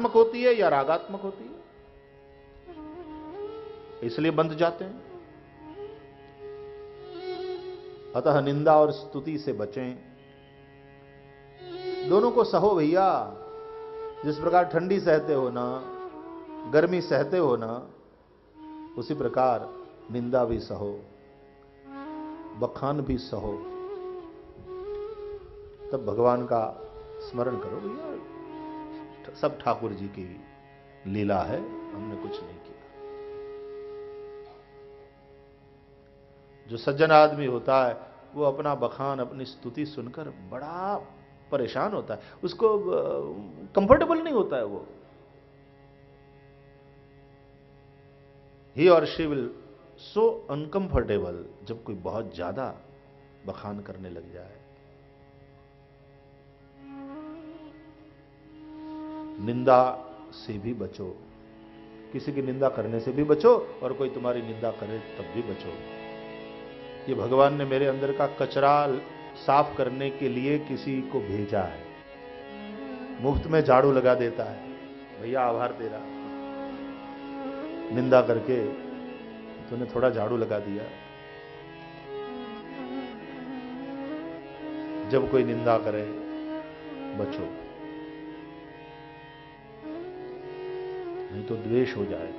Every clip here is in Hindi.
द्वेषात्मक होती है या रागात्मक होती है? इसलिए बंध जाते हैं। अतः निंदा और स्तुति से बचें। दोनों को सहो भैया। जिस प्रकार ठंडी सहते हो ना, गर्मी सहते हो ना, उसी प्रकार निंदा भी सहो। बखान भी सहो। तब भगवान का स्मरण करो भैया। सब ठाकुर जी की लीला है, हमने कुछ नहीं किया। जो सज्जन आदमी होता है, वो अपना बखान, अपनी स्तुति सुनकर बड़ा परेशान होता है। उसको कंफर्टेबल नहीं होता है वो। ही और शी विल सो अनकंफर्टेबल जब कोई बहुत ज़्यादा बखान करने लग जाए। निंदा से भी बचो। किसी की निंदा करने से भी बचो और कोई तुम्हारी निंदा करे तब भी बचो। ये भगवान ने मेरे अंदर का कचरा साफ़ करने के लिए किसी को भेजा है। मुफ़्त में झाड़ू लगा देता है। भैया, आभार तेरा। निंदा करके तूने थोड़ा झाड़ू लगा दिया। जब कोई निंदा करे, बचो। नहीं तो द्वेष हो जाए।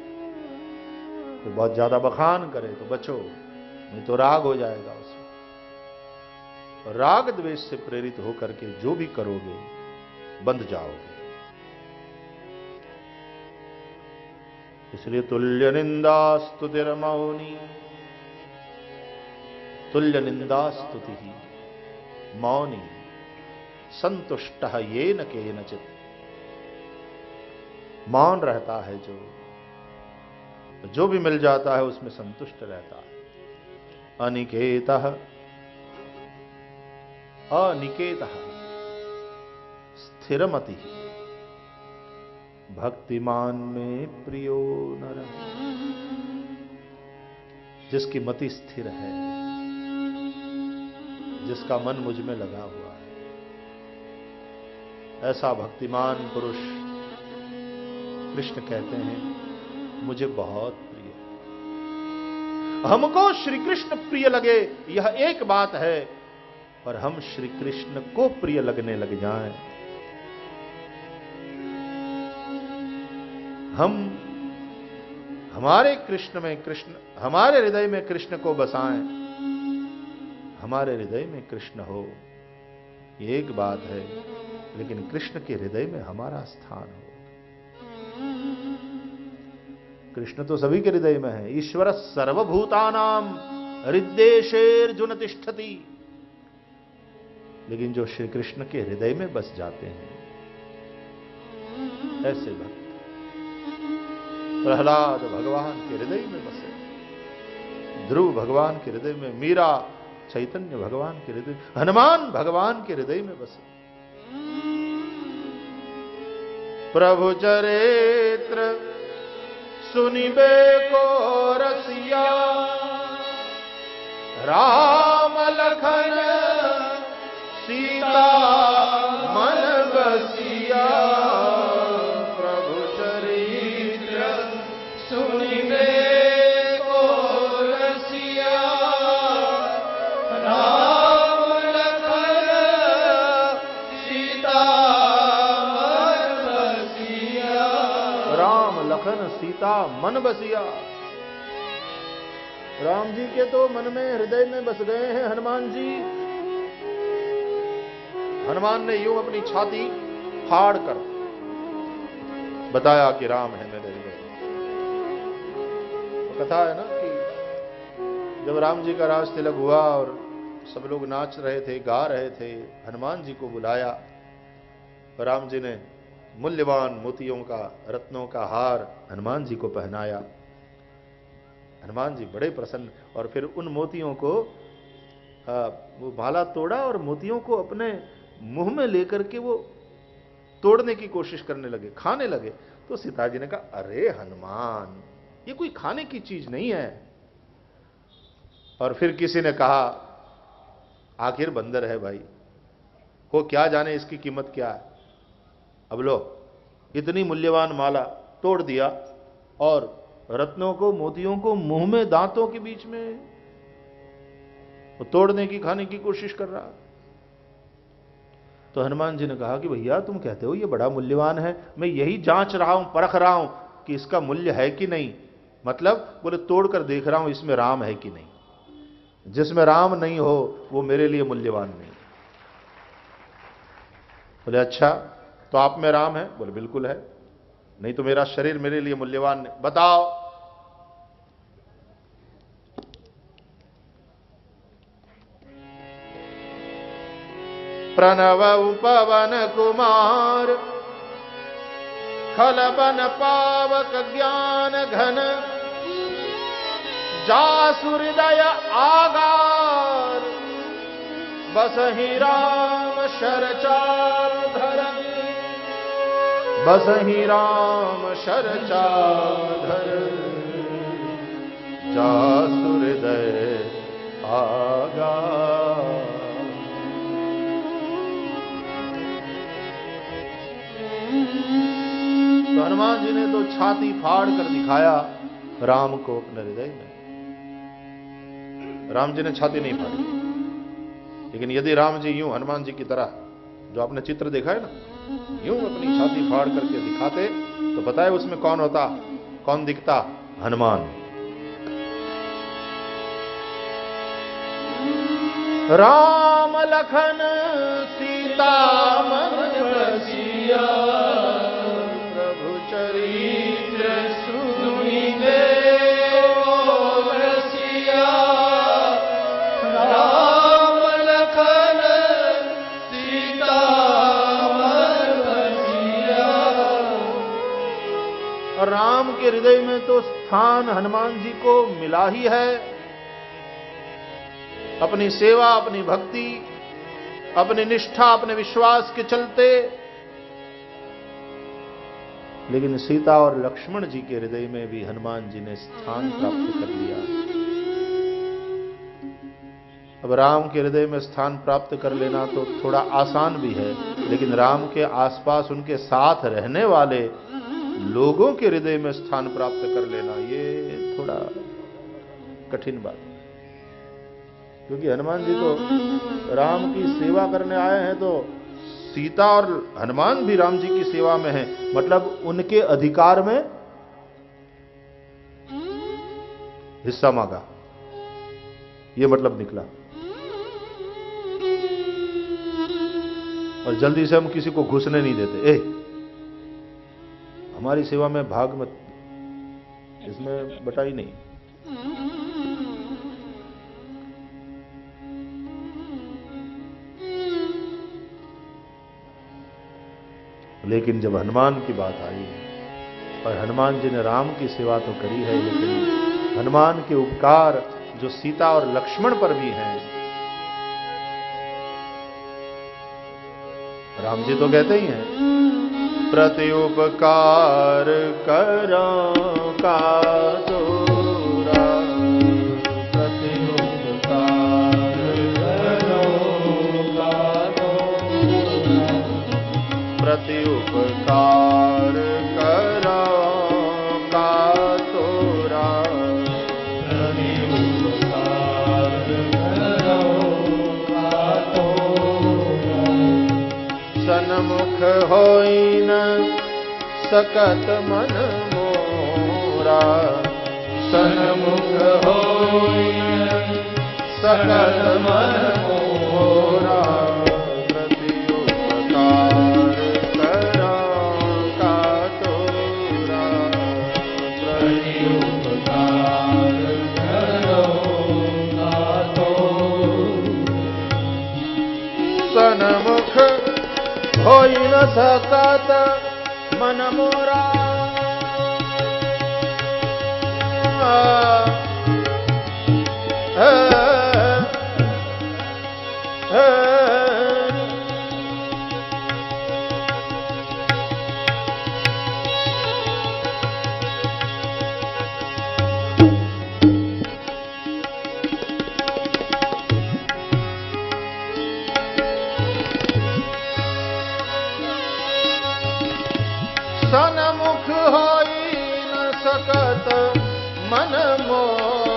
तो बहुत ज़्यादा बखान करे तो बचो, नहीं तो राग हो जाएगा उसमें। राग द्वेष से प्रेरित होकर के जो भी करोगे, बंद जाओगे। इसलिए तुल्य निंदा स्तुतिर मौनी। तुल्य निंदा स्तुति मौनी। संतुष्ट ये न के नचित मौन रहता है जो जो भी मिल जाता है उसमें संतुष्ट रहता है। अनिकेत अनिकेत, स्थिरमति। भक्तिमान में प्रियो नर। जिसकी मति स्थिर है, जिसका मन मुझमें लगा हुआ है। ऐसा भक्तिमान पुरुष कृष्ण कहते हैं, मुझे बहुत प्रिय हमको श्री कृष्ण प्रिय लगे, यह एक बात है, पर हम श्री कृष्ण को प्रिय लगने लग जाएँ। हम, हमारे कृष्ण में कृष्ण, हमारे हृदय में कृष्ण को बसाएँ। हमारे हृदय में कृष्ण हो एक बात है, लेकिन कृष्ण के हृदय में हमारा स्थान हो। कृष्ण तो सभी के हृदय में है। ईश्वर सर्वभूतानाम हृदयेशेर्जुन तिष्ठति। लेकिन जो श्री कृष्ण के हृदय में बस जाते हैं, ऐसे भक्त प्रहलाद भगवान के हृदय में बसे। ध्रुव भगवान के हृदय में, मीरा चैतन्य भगवान के हृदय, हनुमान भगवान के हृदय में बसे। प्रभु चरित्र सुनिबे को रसिया। राम लखन सीता मन सीता मन बसिया। राम जी के तो मन में, हृदय में बस गए हैं हनुमान जी। हनुमान ने यूँ अपनी छाती फाड़ कर बताया कि राम है मेरे हृदय तो कथा है ना कि जब राम जी का राज तिलक हुआ और सब लोग नाच रहे थे, गा रहे थे, हनुमान जी को बुलाया। राम जी ने मूल्यवान मोतियों का रत्नों का हार हनुमान जी को पहनाया। हनुमान जी बड़े प्रसन्न और फिर उन मोतियों को आ, वो माला तोड़ा और मोतियों को अपने मुँह में लेकर के वो तोड़ने की कोशिश करने लगे खाने लगे। तो सीता जी ने कहा अरे हनुमान ये कोई खाने की चीज़ नहीं है। और फिर किसी ने कहा आखिर बंदर है भाई को क्या जाने इसकी कीमत क्या है? अब लो, इतनी मूल्यवान माला तोड़ दिया और रत्नों को, मोतियों को, मुँह में, दांतों के बीच में तोड़ने की, खाने की कोशिश कर रहा। तो हनुमान जी ने कहा कि भैया, तुम कहते हो ये बड़ा मूल्यवान है, मैं यही जाँच रहा हूँ, परख रहा हूँ कि इसका मूल्य है कि नहीं। मतलब बोले, तोड़कर देख रहा हूँ इसमें राम है कि नहीं। जिसमें राम नहीं हो, वो मेरे लिए मूल्यवान नहीं। बोले अच्छा तो आप में राम है? बोले, बिल्कुल है। नहीं तो मेरा शरीर मेरे लिए मूल्यवान नहीं। बताओ। प्रणव उपवन कुमार, खलबन पावक ज्ञान घन, जासुहृदय आगार, बस ही राम शरचार बस ही राम शरचार धर जासुहृदय आगार तो हनुमान जी ने तो छाती फाड़ कर दिखाया राम को अपने हृदय में। राम जी ने छाती नहीं फाड़ी। लेकिन यदि राम जी यूँ हनुमान जी की तरह, जो आपने चित्र देखा है ना यूँ अपनी छाती फाड़ करके दिखाते तो बताए उसमें कौन होता, कौन दिखता? हनुमान। राम लखन सीता मन बसिया हृदय में तो स्थान हनुमान जी को मिला ही है। अपनी सेवा, अपनी भक्ति, अपनी निष्ठा, अपने विश्वास के चलते, लेकिन सीता और लक्ष्मण जी के हृदय में भी हनुमान जी ने स्थान प्राप्त कर लिया। अब राम के हृदय में स्थान प्राप्त कर लेना तो थोड़ा आसान भी है, लेकिन राम के आसपास उनके साथ रहने वाले लोगों के हृदय में स्थान प्राप्त कर लेना, ये थोड़ा कठिन बात क्योंकि हनुमान जी तो राम की सेवा करने आए हैं तो सीता और हनुमान भी राम जी की सेवा में हैं। मतलब उनके अधिकार में हिस्सा मांगा। ये मतलब निकला। और जल्दी से हम किसी को घुसने नहीं देते। ए हमारी सेवा में भाग मत इसमें बटाई नहीं। लेकिन जब हनुमान की बात आई, और हनुमान जी ने राम की सेवा तो करी है, लेकिन हनुमान के उपकार जो सीता और लक्ष्मण पर भी हैं, राम जी तो कहते ही हैं प्रति उपकार करो का दूरा। प्रति करो का दूरा। प्रति सनमुख होई न सकत मन मोरा। सनमुख होइन सकत मन मोरा। होई मन मोरा। सन मुख होई न सकत मन मोह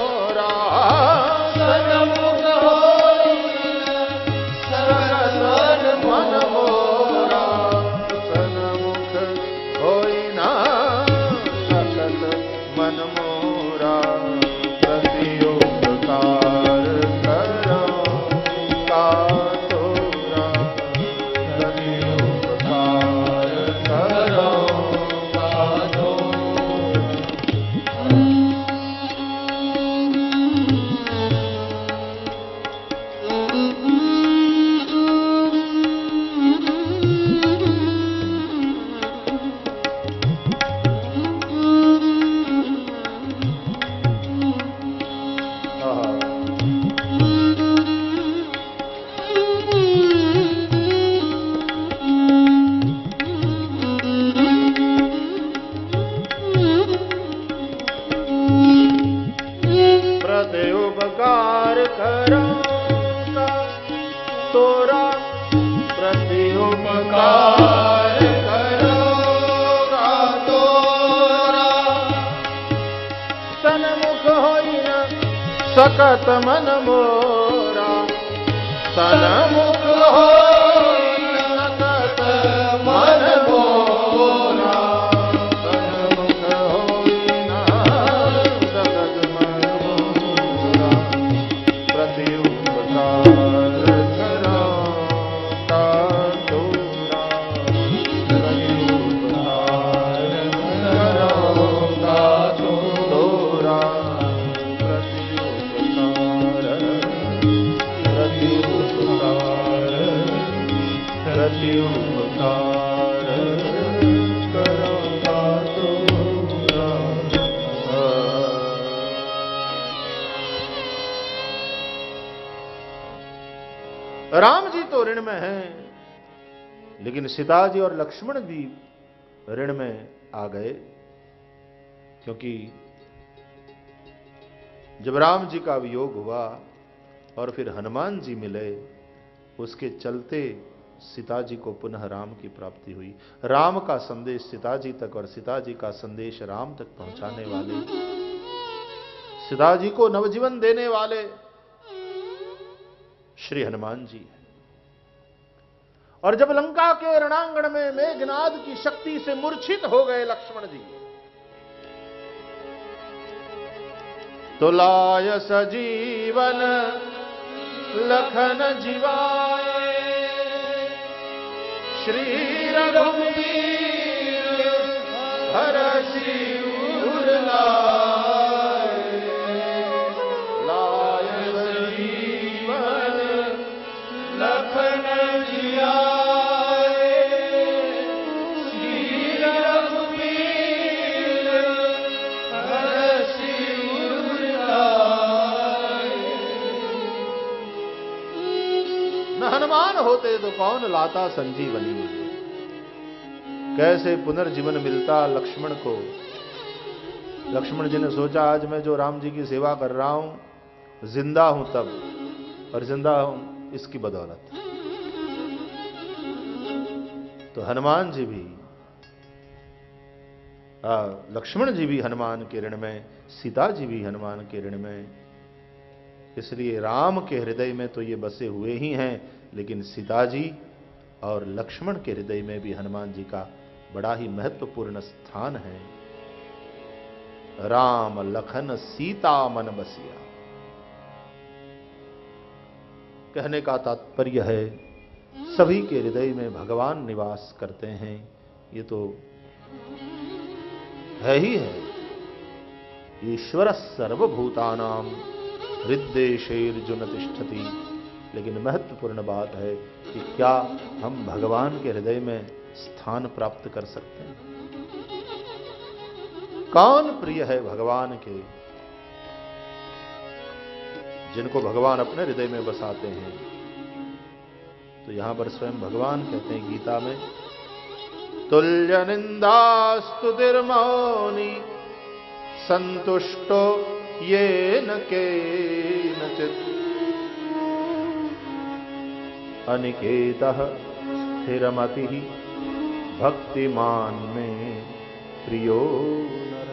सीता जी और लक्ष्मण जी ऋण में आ गए, क्योंकि जब राम जी का वियोग हुआ और फिर हनुमान जी मिले, उसके चलते सीता जी को पुनः राम की प्राप्ति हुई। राम का संदेश सीता जी तक और सीता जी का संदेश राम तक पहुँचाने वाले। सीता जी को नवजीवन देने वाले श्री हनुमान जी हैं। और जब लंका के रणांगण में मेघनाद की शक्ति से मूर्छित हो गए लक्ष्मण जी तो लाय सजीवन लखन जीवाए। श्री रघुवीर हरषि उर लाए होते तो कौन लाता संजीवनी? कैसे पुनर्जीवन मिलता लक्ष्मण को? लक्ष्मण जी ने सोचा, आज मैं जो राम जी की सेवा कर रहा हूँ, ज़िंदा हूँ तब, और ज़िंदा हूँ इसकी बदौलत। तो हनुमान जी भी लक्ष्मण जी भी हनुमान के ऋण में, सीता जी भी हनुमान के ऋण में, इसलिए राम के हृदय में तो ये बसे हुए ही हैं। लेकिन सीता जी और लक्ष्मण के हृदय में भी हनुमान जी का बड़ा ही महत्वपूर्ण स्थान है। राम लखन सीता मन बसिया। कहने का तात्पर्य है, सभी के हृदय में भगवान निवास करते हैं। ये तो है ही है। ईश्वर सर्वभूतानाम हृदय शेरजुन तिष्ठति। लेकिन महत्वपूर्ण बात है कि क्या हम भगवान के हृदय में स्थान प्राप्त कर सकते हैं? कौन प्रिय है भगवान के? जिनको भगवान अपने हृदय में बसाते हैं। तो यहाँ पर स्वयं भगवान कहते हैं गीता में, तुल्य निंदास्तु मौनी संतुष्टो ये न के नचित अनिकेत स्थिरमति भक्तिमान में प्रियो नर।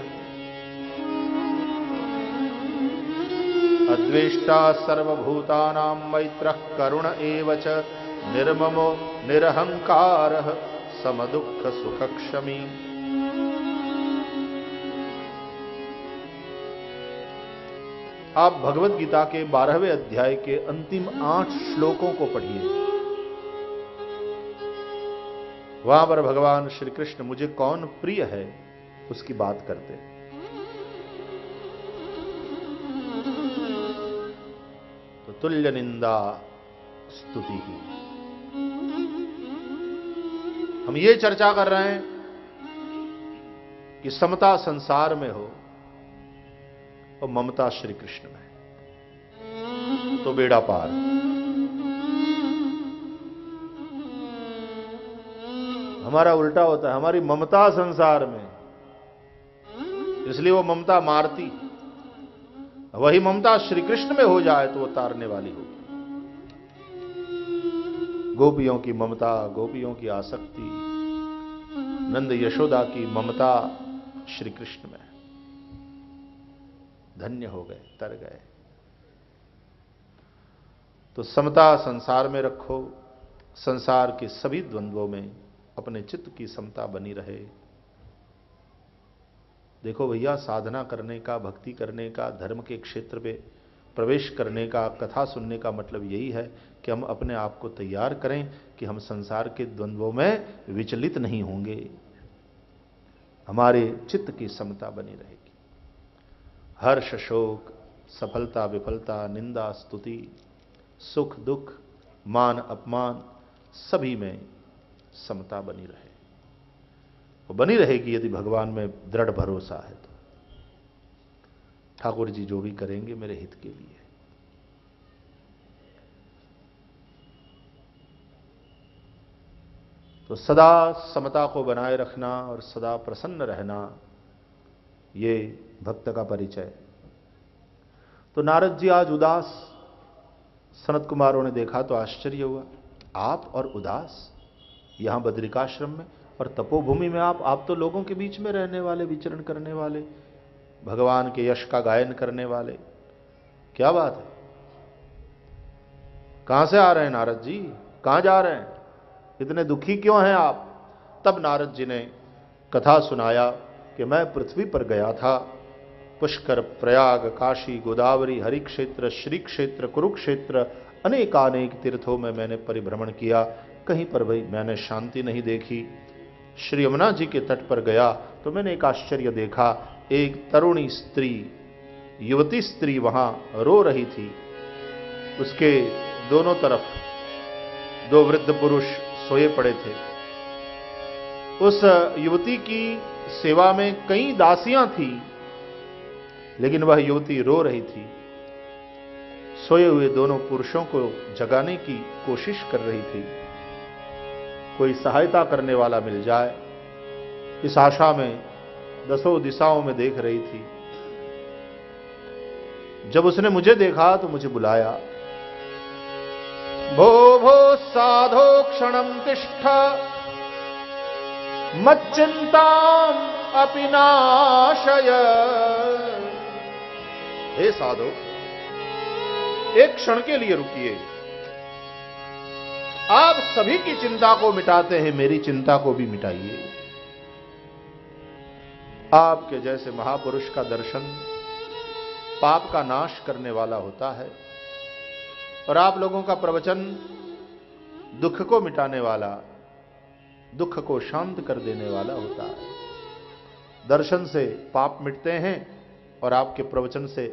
अद्वेष्टा सर्वभूतानां मैत्रः करुण एव च निर्ममो निरहङ्कारः समदुःखसुखक्षमी। आप भगवत गीता के बारहवें अध्याय के अंतिम आठ श्लोकों को पढ़िए। वहाँ पर भगवान श्री कृष्ण मुझे कौन प्रिय है, उसकी बात करते तो तुल्य निंदा स्तुति ही हम ये चर्चा कर रहे हैं कि समता संसार में हो और ममता श्री कृष्ण में तो बेड़ा पार। हमारा उल्टा होता है, हमारी ममता संसार में। इसलिए वो ममता मारती। वही ममता श्री कृष्ण में हो जाए तो वो तारने वाली होगी। गोपियों की ममता, गोपियों की आसक्ति, नंद यशोदा की ममता श्री कृष्ण में धन्य हो गए, तर गए। तो समता संसार में रखो, संसार के सभी द्वंद्वों में अपने चित्त की समता बनी रहे। देखो भैया, साधना करने का, भक्ति करने का, धर्म के क्षेत्र में प्रवेश करने का, कथा सुनने का मतलब यही है कि हम अपने आप को तैयार करें कि हम संसार के द्वंद्वों में विचलित नहीं होंगे। हमारे चित्त की समता बनी रहेगी हर्ष शोक सफलता, विफलता, निंदा, स्तुति, सुख, दुख, मान, अपमान, सभी में समता बनी रहे। वो बनी रहेगी यदि भगवान में दृढ़ भरोसा है तो। ठाकुर जी जो भी करेंगे मेरे हित के लिए। तो सदा समता को बनाए रखना और सदा प्रसन्न रहना, ये भक्त का परिचय। तो नारद जी आज उदास, सनत कुमारों ने देखा तो आश्चर्य हुआ। आप और उदास, यहाँ बद्रिकाश्रम में और तपोभूमि में आप आप तो लोगों के बीच में रहने वाले, विचरण करने वाले, भगवान के यश का गायन करने वाले। क्या बात है? कहाँ से आ रहे हैं नारद जी? कहाँ जा रहे हैं? इतने दुखी क्यों हैं आप? तब नारद जी ने कथा सुनाया कि मैं पृथ्वी पर गया था। पुष्कर, प्रयाग, काशी, गोदावरी, हरिक्षेत्र श्री क्षेत्र कुरुक्षेत्र, अनेकानेक तीर्थों में मैंने परिभ्रमण किया। कहीं पर भाई मैंने शांति नहीं देखी। श्री यमुना जी के तट पर गया तो मैंने एक आश्चर्य देखा। एक तरुणी स्त्री, युवती स्त्री वहाँ रो रही थी। उसके दोनों तरफ़ दो वृद्ध पुरुष सोए पड़े थे। उस युवती की सेवा में कई दासियाँ थी। लेकिन वह युवती रो रही थी। सोए हुए दोनों पुरुषों को जगाने की कोशिश कर रही थी। कोई सहायता करने वाला मिल जाए, इस आशा में दसों दिशाओं में देख रही थी। जब उसने मुझे देखा तो मुझे बुलाया। भो भो, साधो क्षणम तिष्ठ। मच्चिंता अपिनाशय हे साधो, एक क्षण के लिए रुकिए। आप सभी की चिंता को मिटाते हैं, मेरी चिंता को भी मिटाइए। आपके जैसे महापुरुष का दर्शन, पाप का नाश करने वाला होता है, और आप लोगों का प्रवचन दुख को मिटाने वाला, दुख को शांत कर देने वाला होता है। दर्शन से पाप मिटते हैं और आपके प्रवचन से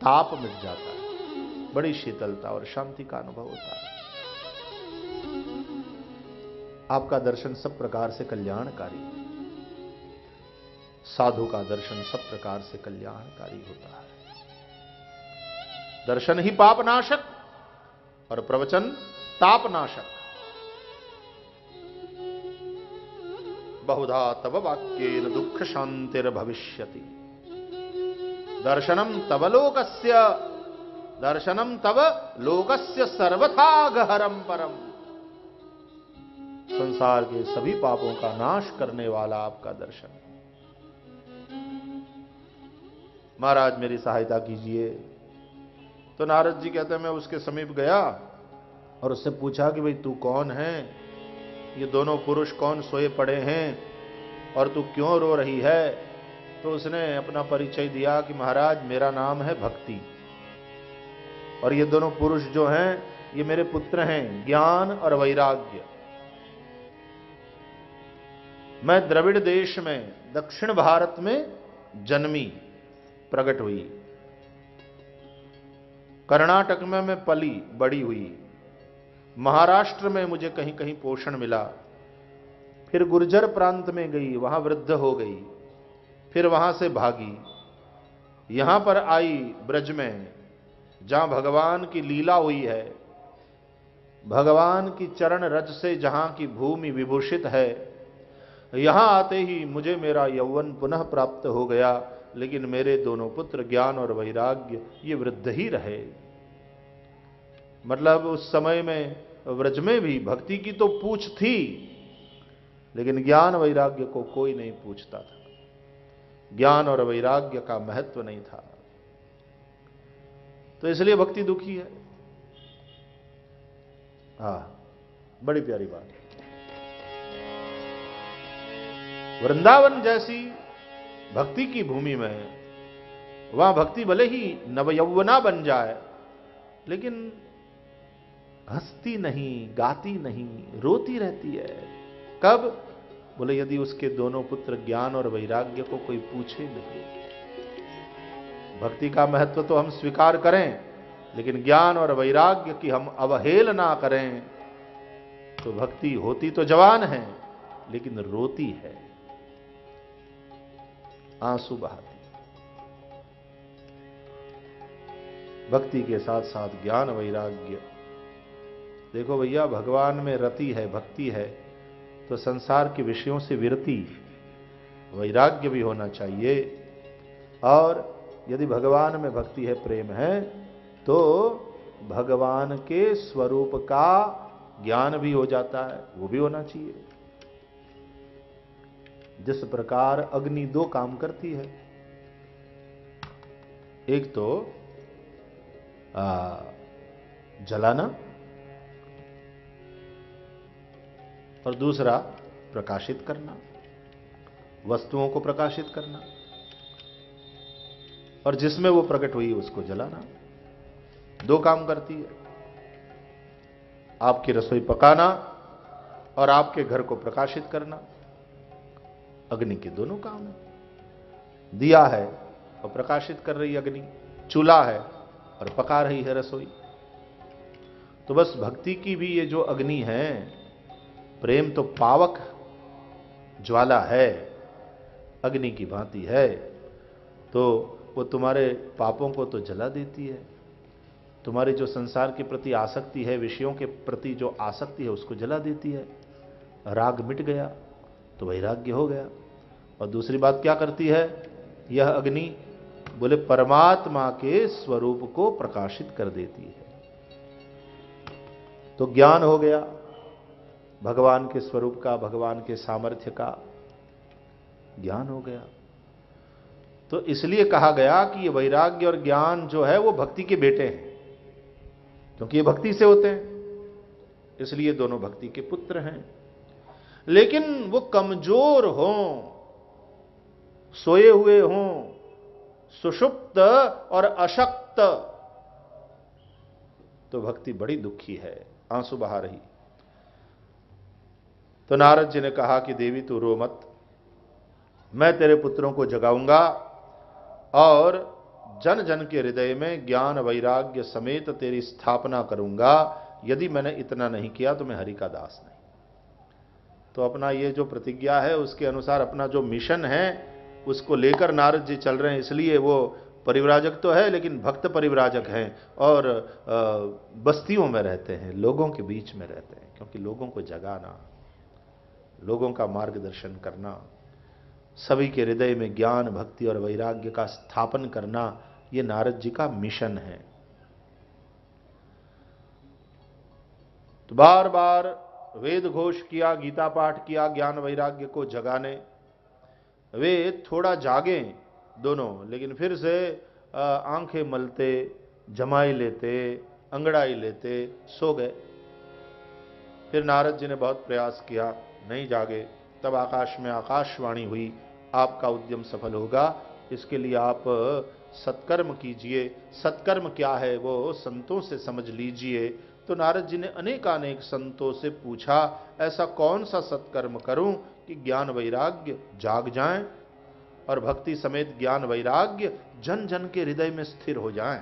ताप मिट जाता है। बड़ी शीतलता और शांति का अनुभव होता है। आपका दर्शन सब प्रकार से कल्याणकारी। साधु का दर्शन सब प्रकार से कल्याणकारी होता है। दर्शन ही पाप नाशक और प्रवचन ताप नाशक बहुधा तब वाक्य दुख शांतिर भविष्यति दर्शनम तव लोकस्य। दर्शनम तव लोकस्य सर्वथा गहरम परम। संसार के सभी पापों का नाश करने वाला आपका दर्शन। महाराज, मेरी सहायता कीजिए। तो नारद जी कहते हैं, मैं उसके समीप गया और उससे पूछा कि भाई, तू कौन है? ये दोनों पुरुष कौन सोए पड़े हैं? और तू क्यों रो रही है? तो उसने अपना परिचय दिया कि महाराज, मेरा नाम है भक्ति। और ये दोनों पुरुष जो हैं, ये मेरे पुत्र हैं, ज्ञान और वैराग्य। मैं द्रविड़ देश में, दक्षिण भारत में जन्मी, प्रकट हुई। कर्नाटक में मैं पली, बड़ी हुई। महाराष्ट्र में मुझे कहीं कहीं पोषण मिला। फिर गुर्जर प्रांत में गई, वहाँ वृद्ध हो गई। फिर वहाँ से भागी। यहाँ पर आई ब्रज में, जहाँ भगवान की लीला हुई है। भगवान की चरण रज से जहाँ की भूमि विभूषित है। यहाँ आते ही मुझे मेरा यौवन पुनः प्राप्त हो गया, लेकिन मेरे दोनों पुत्र ज्ञान और वैराग्य, ये वृद्ध ही रहे। मतलब उस समय में व्रज में भी भक्ति की तो पूछ थी, लेकिन ज्ञान वैराग्य को कोई नहीं पूछता था। ज्ञान और वैराग्य का महत्व नहीं था। तो इसलिए भक्ति दुखी है। हा, बड़ी प्यारी बात। वृंदावन जैसी भक्ति की भूमि में वहाँ भक्ति भले ही नवयौवना बन जाए, लेकिन हंसती नहीं, गाती नहीं, रोती रहती है। कब? बोले, यदि उसके दोनों पुत्र ज्ञान और वैराग्य को कोई पूछे नहीं। भक्ति का महत्व तो हम स्वीकार करें, लेकिन ज्ञान और वैराग्य की हम अवहेलना करें। तो भक्ति होती तो जवान है, लेकिन रोती है। आँसू बहाती। भक्ति के साथ साथ ज्ञान, वैराग्य। देखो भैया, भगवान में रति है, भक्ति है। तो संसार के विषयों से विरति वैराग्य भी होना चाहिए। और यदि भगवान में भक्ति है प्रेम है तो भगवान के स्वरूप का ज्ञान भी हो जाता है वो भी होना चाहिए। जिस प्रकार अग्नि दो काम करती है एक तो आ, जलाना और दूसरा, प्रकाशित करना। वस्तुओं को प्रकाशित करना। और जिसमें वो प्रकट हुई उसको जलाना। दो काम करती है। आपकी रसोई पकाना और आपके घर को प्रकाशित करना। अग्नि के दोनों काम है। दिया है और प्रकाशित कर रही अग्नि। चूल्हा है और पका रही है रसोई। तो बस भक्ति की भी ये जो अग्नि है प्रेम तो पावक ज्वाला है, अग्नि की भांति है तो वो तुम्हारे पापों को तो जला देती है। तुम्हारे जो संसार के प्रति आसक्ति है, विषयों के प्रति जो आसक्ति है, उसको जला देती है। राग मिट गया तो वैराग्य हो गया। और दूसरी बात क्या करती है? यह अग्नि बोले, परमात्मा के स्वरूप को प्रकाशित कर देती है। तो ज्ञान हो गया भगवान के स्वरूप का, भगवान के सामर्थ्य का ज्ञान हो गया। तो इसलिए कहा गया कि ये वैराग्य और ज्ञान जो है, वो भक्ति के बेटे हैं, क्योंकि ये भक्ति से होते हैं। इसलिए दोनों भक्ति के पुत्र हैं। लेकिन वो कमज़ोर हों, सोए हुए हों, सुषुप्त और अशक्त तो भक्ति बड़ी दुखी है, आँसू बहा रही। तो नारद जी ने कहा कि देवी तू रो मत, मैं तेरे पुत्रों को जगाऊँगा और जन जन के हृदय में ज्ञान वैराग्य समेत तेरी स्थापना करूँगा। यदि मैंने इतना नहीं किया तो मैं हरि का दास नहीं। तो अपना ये जो प्रतिज्ञा है, उसके अनुसार अपना जो मिशन है, उसको लेकर नारद जी चल रहे हैं। इसलिए वो परिव्राजक तो है, लेकिन भक्त परिव्राजक हैं और बस्तियों में रहते हैं, लोगों के बीच में रहते हैं, क्योंकि लोगों को जगाना लोगों का मार्गदर्शन करना, सभी के हृदय में ज्ञान, भक्ति और वैराग्य का स्थापन करना यह नारद जी का मिशन है। तो बार बार वेद घोष किया, गीता पाठ किया, ज्ञान वैराग्य को जगाने। वे थोड़ा जागे दोनों, लेकिन फिर से आँखें मलते, जमाई लेते, अंगड़ाई लेते, सो गए। फिर नारद जी ने बहुत प्रयास किया। नहीं जागे। तब आकाश में आकाशवाणी हुई, आपका उद्यम सफल होगा। इसके लिए आप सत्कर्म कीजिए। सत्कर्म क्या है वो संतों से समझ लीजिए। तो नारद जी ने अनेकानेक संतों से पूछा, ऐसा कौन सा सत्कर्म करूँ कि ज्ञान वैराग्य जाग जाएँ और भक्ति समेत ज्ञान वैराग्य जन जन के हृदय में स्थिर हो जाएँ?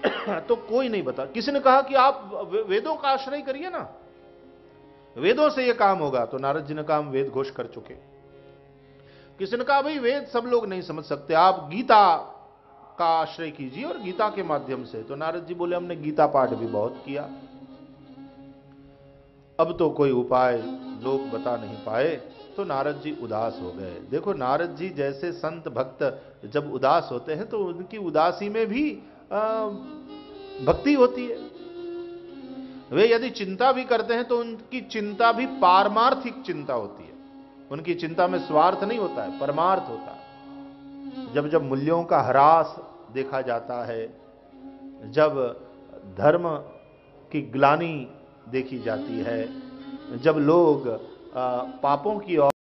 तो कोई नहीं बता। किसी ने कहा कि आप वेदों का आश्रय करिए ना। वेदों से यह काम होगा। तो नारद जी ने कहा वेद घोष कर चुके किसी ने कहा, भाई, वेद सब लोग नहीं समझ सकते। आप गीता का आश्रय कीजिए और गीता के माध्यम से। तो नारद जी बोले, हमने गीता पाठ भी बहुत किया। अब तो कोई उपाय लोग बता नहीं पाए। तो नारद जी उदास हो गए। देखो, नारद जी जैसे संत भक्त जब उदास होते हैं तो उनकी उदासी में भी भक्ति होती है। वे यदि चिंता भी करते हैं तो उनकी चिंता भी पारमार्थिक चिंता होती है। उनकी चिंता में स्वार्थ नहीं होता है, परमार्थ होता है। जब जब मूल्यों का ह्रास देखा जाता है, जब धर्म की ग्लानी देखी जाती है, जब लोग पापों की ओर